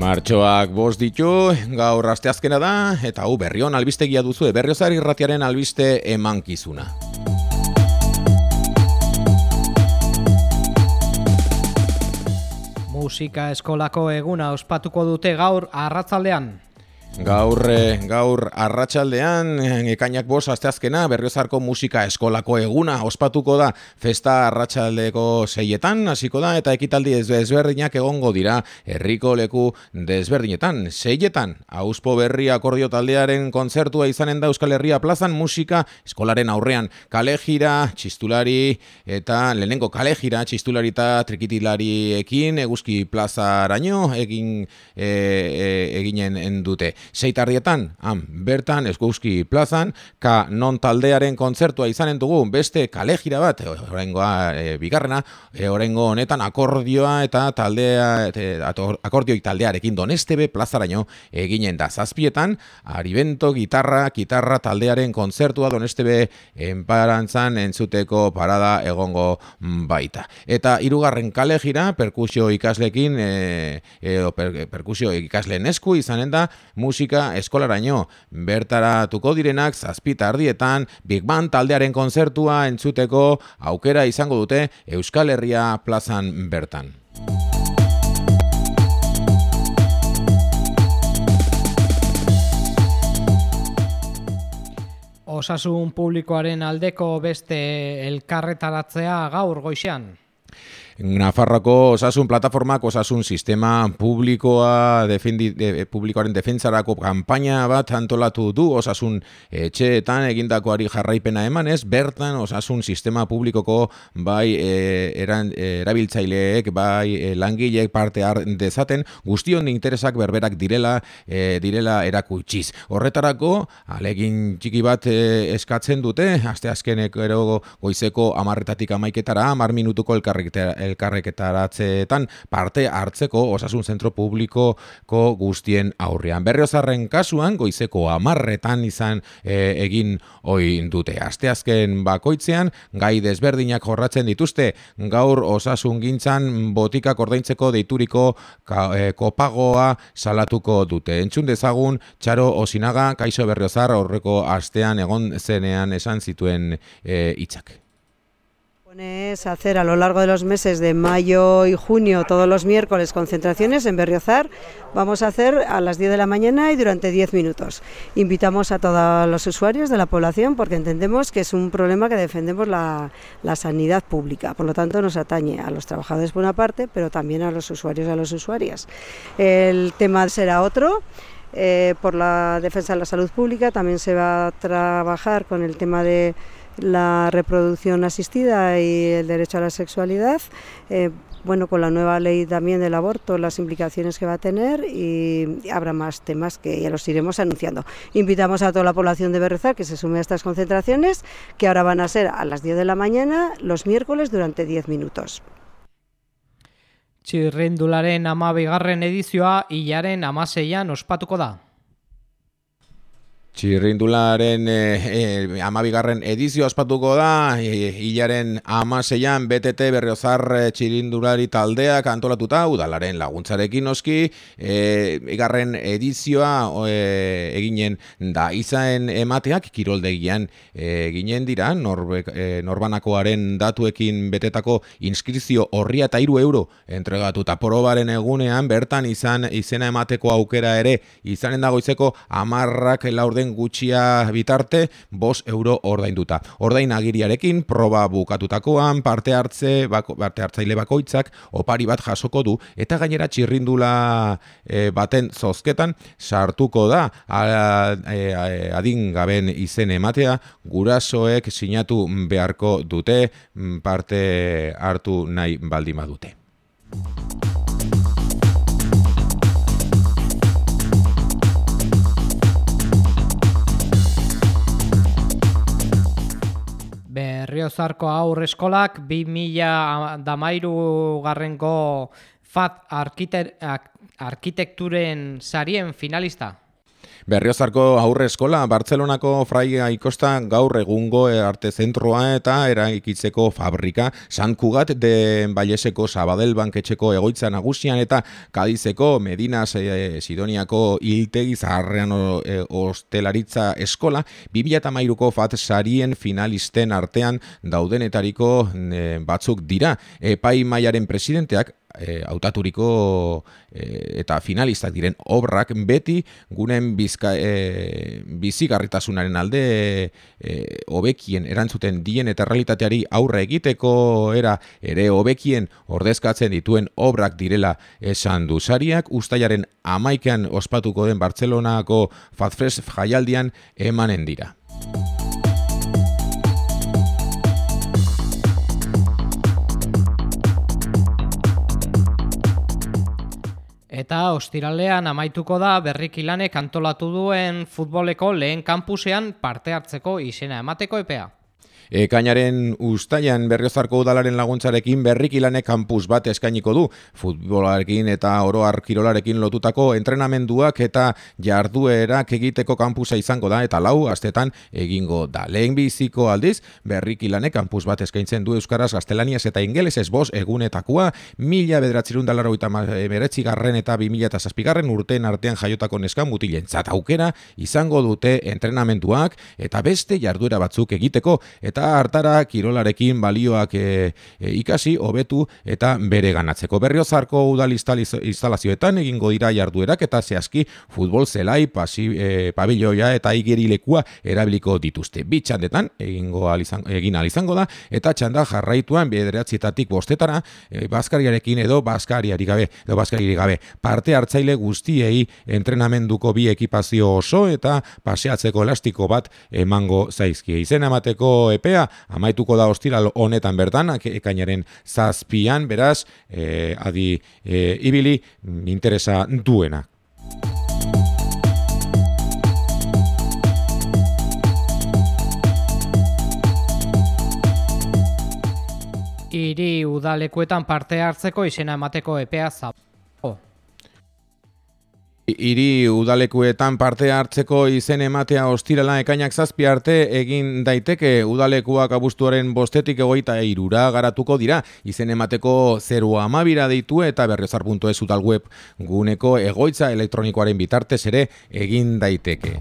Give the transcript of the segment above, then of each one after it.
Martxoak bost ditu, gaur asteazkena da, eta hau berrion albistegia duzu, berriozar irratiaren albiste emankizuna. Musika eskolako eguna ospatuko dute gaur arratzaldean. Gaur, eh, gaur arratsaldean ekainak bos asteazkena berriozarko musika eskolako eguna ospatuko da festa arratsaldeko seietan hasiko da eta ekitaldi ezberdinak egongo dira herriko leku desberdinetan seietan. Auspo berri akordio taldearen kontzertua izanen da Euskal Herria plazan musika eskolaren aurrean. Kalejira, txistulari eta lehenengo kalejira, txistulari eta trikitilariekin eguzki plazaraino egin e, e, eginen dute seitardietan, han, bertan, eskuzki plazan, ka non taldearen kontzertua izanen dugu, beste kalejira bat, horrengoa e, bigarrena, e, honetan akordioa eta taldea, e, akordioi taldearekin donestebe plazaraino eginen da. Zazpietan, aribento, gitarra, gitarra taldearen kontzertua donestebe enparantzan entzuteko parada egongo baita. Eta hirugarren kalejira, perkusio ikaslekin, e, e, per, perkusio ikasleen esku izanen da, musika eskolaraino bertaratuko direnak zazpita ardietan Big Band taldearen konzertua entzuteko aukera izango dute Euskal Herria plazan bertan. Osasun publikoaren aldeko beste elkarretaratzea gaur goixean. Nafarroko osasun plataformak osasun sistema publikoa defendi, de, publikoaren defentsarako kanpaina bat antolatu du osasun etxeetan egindakoari jarraipena emanez, bertan osasun sistema publikoko bai e, eran, erabiltzaileek, bai e, langileek parte har dezaten, guztion interesak berberak direla e, direla erakutsiz. Horretarako, alegin txiki bat e, eskatzen dute, aste azkenek ero goizeko amarretatik amaiketara, amar minutuko elkarreketara elkarreketaratzeetan parte hartzeko osasun zentro publikoko guztien aurrean. Berriozarren kasuan goizeko amarretan izan e, egin oin dute. Asteazken bakoitzean gai desberdinak jorratzen dituzte gaur osasun gintzan botikak ordaintzeko deituriko e, kopagoa salatuko dute. Entzun dezagun txaro osinaga kaixo berriozar horreko astean egon zenean esan zituen e, hitzak. Es hacer a lo largo de los meses de mayo y junio, todos los miércoles, concentraciones en Berriozar. Vamos a hacer a las 10 de la mañana y durante 10 minutos. Invitamos a todos los usuarios de la población porque entendemos que es un problema que defendemos la, sanidad pública. Por lo tanto, nos atañe a los trabajadores por una parte, pero también a los usuarios y a las usuarias. El tema será otro. Eh, por la defensa de la salud pública también se va a trabajar con el tema de la reproducción asistida y el derecho a la sexualidad. Eh, bueno, con la nueva ley también del aborto, las implicaciones que va a tener y habrá más temas que ya los iremos anunciando. Invitamos a toda la población de Berrezar que se sume a estas concentraciones, que ahora van a ser a las 10 de la mañana, los miércoles, durante 10 minutos. Txirrindularen amabigarren edizioa hilaren amaseian ospatuko da. Txirrindularen e, e, amabigarren edizio ospatuko da, e, hilaren amaseian BTT berriozar txirrindulari taldeak antolatuta, udalaren laguntzarekin oski, e, igarren edizioa e, eginen da. Izaen emateak kiroldegian e, eginen dira, norbe, e, norbanakoaren datuekin betetako inskrizio horria eta iru euro entregatuta. Porobaren egunean, bertan izan izena emateko aukera ere, izanen dagoizeko amarrak laurde gutxia bitarte, bos euro ordainduta. Ordain agiriarekin, proba bukatutakoan, parte hartze, bako, parte hartzaile bakoitzak, opari bat jasoko du, eta gainera txirrindula e, baten zozketan, sartuko da, a, e, adin gaben izen ematea, gurasoek sinatu beharko dute, parte hartu nahi baldima dute. Berriozarko aur eskolak 2000 damairu garrenko FAT arkitekturen sarien finalista. Berriozarko aurre eskola, Bartzelonako fraia ikosta gaur egungo arte zentroa eta eraikitzeko fabrika, San Kugat de Baieseko Sabadell banketxeko egoitza nagusian eta Kadizeko Medina e, Sidoniako hiltegi zaharrean e, ostelaritza eskola, 2008ko FAT sarien finalisten artean daudenetariko e, batzuk dira. Epai Maiaren presidenteak e, autaturiko e, eta finalistak diren obrak beti gunen bizka, e, bizigarritasunaren alde e, hobekien erantzuten dien eta realitateari aurre egiteko era ere hobekien ordezkatzen dituen obrak direla esan du sariak ustaiaren amaikean ospatuko den Bartzelonako Fazfres jaialdian emanen dira. Eta ostiralean amaituko da berrikilanek antolatu duen futboleko lehen kampusean parte hartzeko izena emateko epea. Ekainaren ustaian berriozarko udalaren laguntzarekin berrikilanek kampus bat eskainiko du. Futbolarekin eta oroar kirolarekin lotutako entrenamenduak eta jarduerak egiteko kampusa izango da eta lau astetan egingo da. Lehen biziko aldiz, berrikilanek kampus bat eskaintzen du Euskaraz, Gaztelaniaz eta Ingeles ez boz egunetakua, mila bederatzerun dalaro eta meretzi garren eta bi mila eta zazpigarren urtean artean jaiotako neskan mutilen aukera izango dute entrenamenduak eta beste jarduera batzuk egiteko eta eta hartara kirolarekin balioak e, e, ikasi hobetu eta bere ganatzeko. Berriozarko udal instalazioetan egingo dira jarduerak eta zehazki futbol zelai, pasi, e, pabilloia eta igerilekua erabiliko dituzte. Bitxandetan egingo alizan, egin izango da eta txanda jarraituan bederatzietatik bostetara e, Baskariarekin edo Baskariari gabe edo Baskariari gabe parte hartzaile guztiei entrenamenduko bi ekipazio oso eta paseatzeko elastiko bat emango zaizkie. Izen emateko epe epea amaituko da ostiral honetan bertan ekainaren zazpian beraz e, adi e, ibili interesa duena. Iri udalekuetan parte hartzeko izena emateko epea zap. Hiri udalekuetan parte hartzeko izen ematea ostirala ekainak zazpi arte egin daiteke udalekuak abuztuaren bostetik egoita irura garatuko dira izen emateko 0 amabira deitu eta berrezar.ez udal web guneko egoitza elektronikoaren bitartez ere egin daiteke.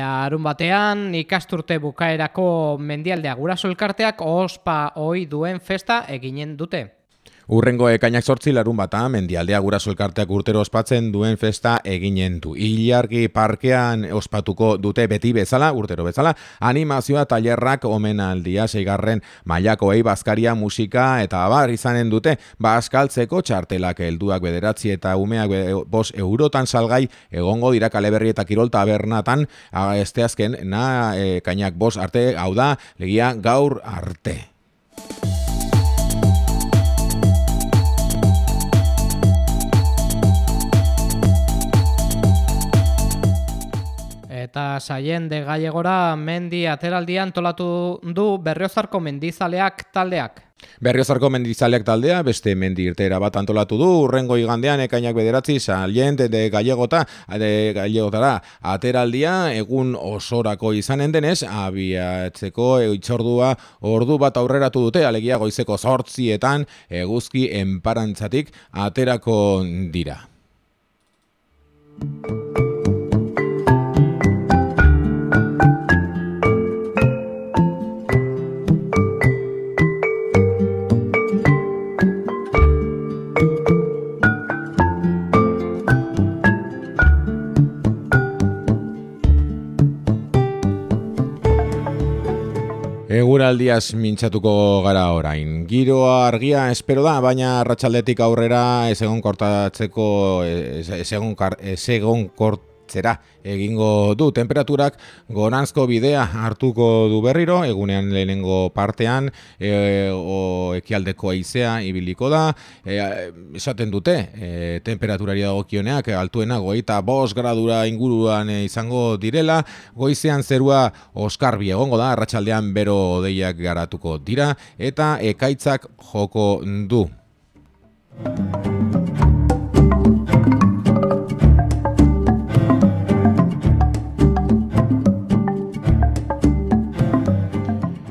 Leharun batean ikasturte bukaerako mendialdea guraso elkarteak ospa oi duen festa eginen dute. Urrengo ekainak sortzi larun bata, mendialdea gura solkarteak urtero ospatzen duen festa eginen du. Ilargi parkean ospatuko dute beti bezala, urtero bezala, animazioa tailerrak omenaldia seigarren mailako ei bazkaria musika eta abar izanen dute, bazkaltzeko txartelak helduak bederatzi eta umeak bos eurotan salgai egongo dira kaleberri eta kirol tabernatan, este azken, na ekainak bos arte, hau da, legia gaur arte. Eta saien de gallegora mendi ateraldian tolatu du berriozarko mendizaleak taldeak. Berriozarko mendizaleak taldea, beste mendi irtera bat antolatu du, urrengo igandean ekainak bederatzi, salien de gallegota, de gallegotara, ateraldia, egun osorako izanen denez, abiatzeko itxordua ordu bat aurreratu dute, alegia goizeko zortzietan, eguzki enparantzatik aterako dira. Eguraldiaz mintzatuko gara orain. Giroa argia espero da, baina arratsaldetik aurrera ez egon kortatzeko ez egon, ez egon etzera egingo du. Temperaturak gonanzko bidea hartuko du berriro. Egunean lehenengo partean e, o ekialdeko aizea ibiliko da. E, esaten dute e, temperaturari dagokioneak altuena goita bos gradura inguruan izango direla. Goizean zerua oskarbi egongo da. Arratsaldean bero odeiak garatuko dira eta ekaitzak joko du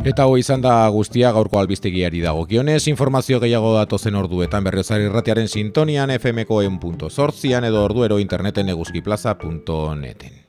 Eta hoi izan da guztia gaurko albiztegiari dagokionez, informazio gehiago datozen orduetan berriozari irratiaren sintonian fmko edo orduero interneten eguzkiplaza.neten.